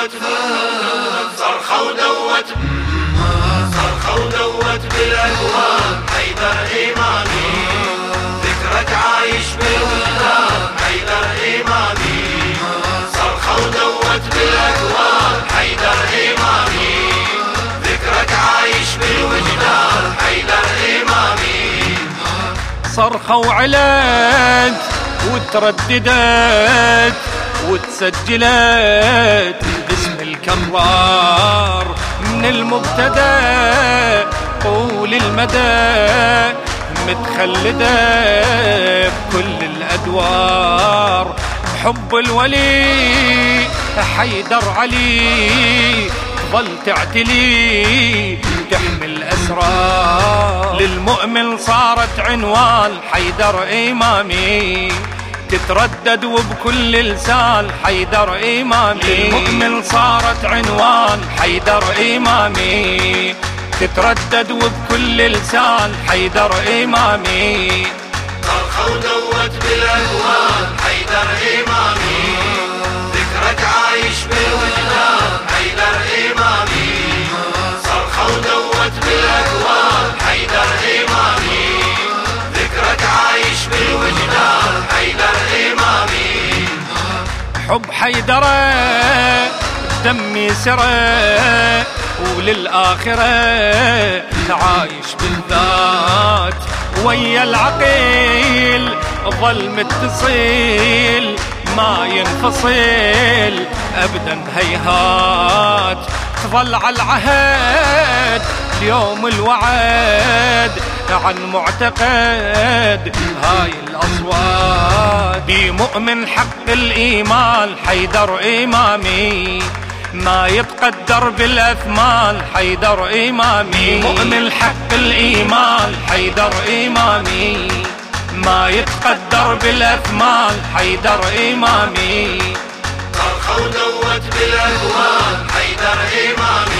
ودوت صرخة ودوت صرخة ودوت بالاكوان حيدر إيماني. ذكرك عايش بالوجدان حيدر إيماني. صرخة ودوت بالاكوان حيدر إيماني. ذكرك عايش بالوجدان حيدر إيماني. صرخة وعلت وترددت. وتسجلت باسم الكرار من المبتدأ طول المدى متخلدة بكل الأدوار حب الولي حيدر علي ظل تعتلي تحمل أسرار للمؤمن صارت عنوان حيدر إمامي تتردد وبكل لسان حيدر إمامي. للمؤمن صارت عنوان حيدر إمامي. تتردد وبكل لسان حيدر إمامي. صرخة ودوت بالأكوان حيدر إمامي. حب حيدرة دمي سرى وللآخرة عايش بالذات. ويا العقيل ظل متصل ما ينفصل ابدا هيهات. تظل على العهد اليوم الوعد عن معتقد. هاي الأصوات. بمؤمن حق الإيمان حيدر إمامي. ما يتقدر بالاثمان حيدر إمامي. مؤمن حق الإيمان حيدر إمامي. ما يتقدر بالاثمان حيدر إمامي. صرخة ودوت بالاكوان حيدر إمامي.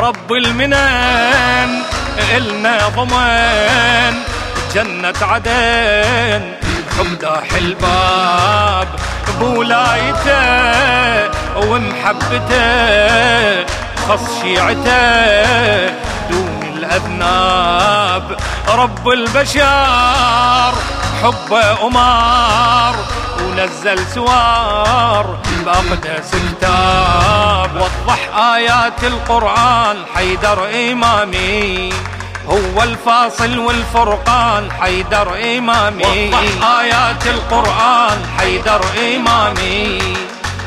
رب المنن إلنا ضمان جنة عدن حب داح الباب بولايته ومحبته خص شيعته دون الأذناب. رب البشر حبه أمار ونزل سوار بأقدس كتاب وضح آيات القرآن حيدر إمامي هو الفاصل والفرقان حيدر إمامي. وضح آيات القرآن حيدر إمامي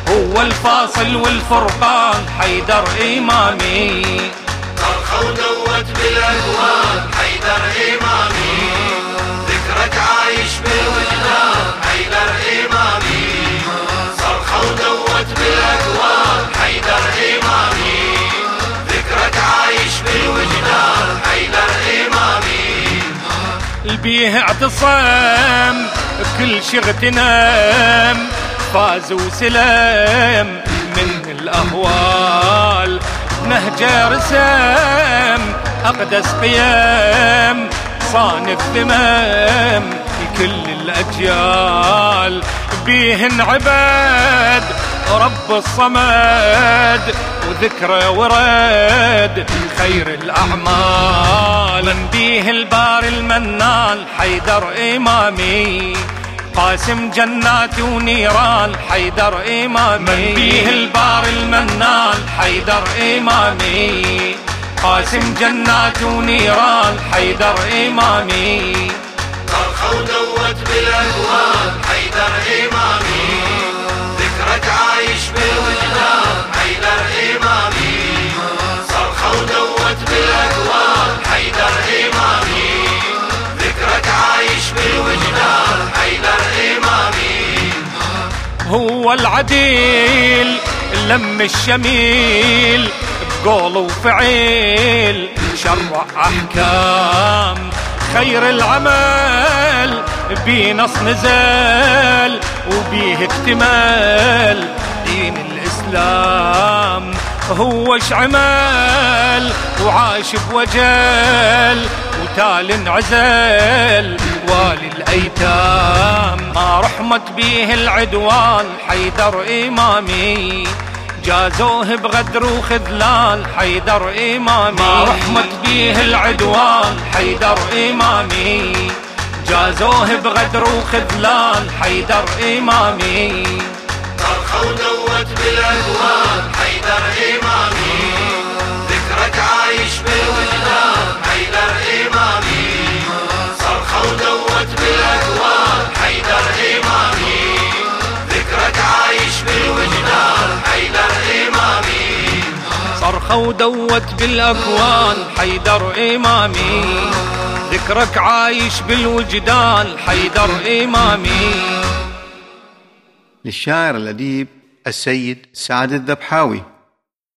هو الفاصل والفرقان حيدر إمامي. صرخة ودوت بالاكوان البيه اعتصم كل شي اغتنم فاز وسلم من الأهوال. نهجة رسم أقدس قيم صان الذمم لكل الأجيال. بيه انعبد رب الصمد وذكره ورد خير الأعمال. من بيه البار المنان حيدر إمامي. قاسم جنات ونيران حيدر إمامي. من بيه البار المنان حيدر إمامي. قاسم جنات ونيران حيدر إمامي. صرخة ودوت بالاكوان حيدر إمامي. هو العديل لم الشميل بقول وفعيل. شرع أحكام خير العمل بنص نزل وبيه اكتمال. دين الإسلام هو عمل؟ وعاش بوجل وتال انعزل والي الأيتام ما رحمت بيه العدوان حيدر إمامي. جازوه بغدر وخذلان حيدر إمامي. ما رحمت بيه العدوان حيدر إمامي. جازوه بغدر وخذلان حيدر إمامي. ودوت بالأكوان حيدر إمامي. ذكرك عايش بالوجدان حيدر إمامي. صرخة ودوت بالأكوان حيدر إمامي. ذكرك عايش بالوجدان حيدر إمامي. صرخة ودوت بالأكوان حيدر إمامي. ذكرك عايش بالوجدان حيدر إمامي. للشاعر الأديب السيد سعد الذبحاوي.